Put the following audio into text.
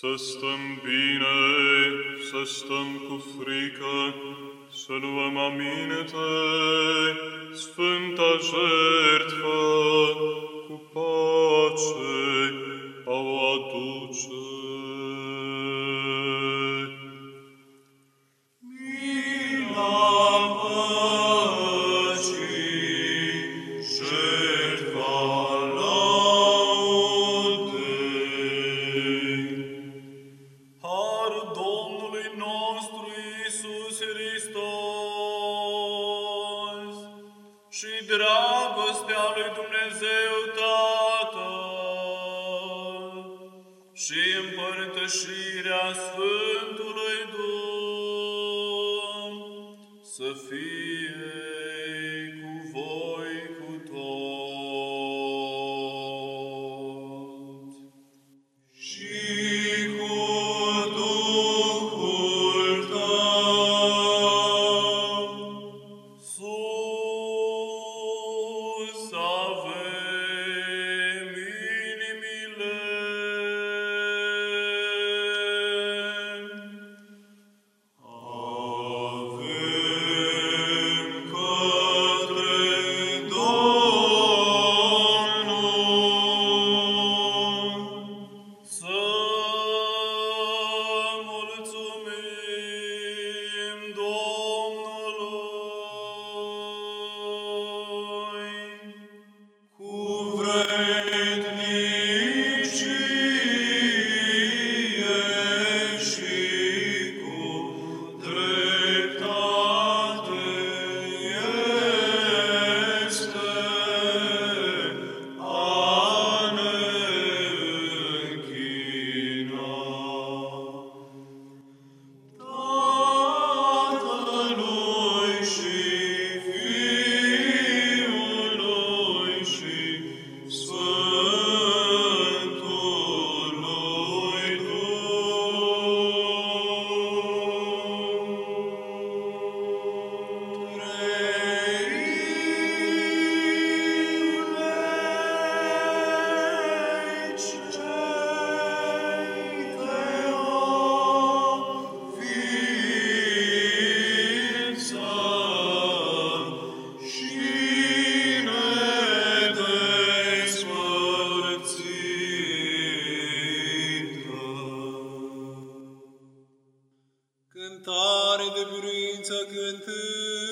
Să stăm bine, să stăm cu frică, să luăm aminte Sfânta jertfă cu pace a o aduce. Mila. Dumnezeu Tatăl și împărtășirea Sfântului Duh să fie A good thing.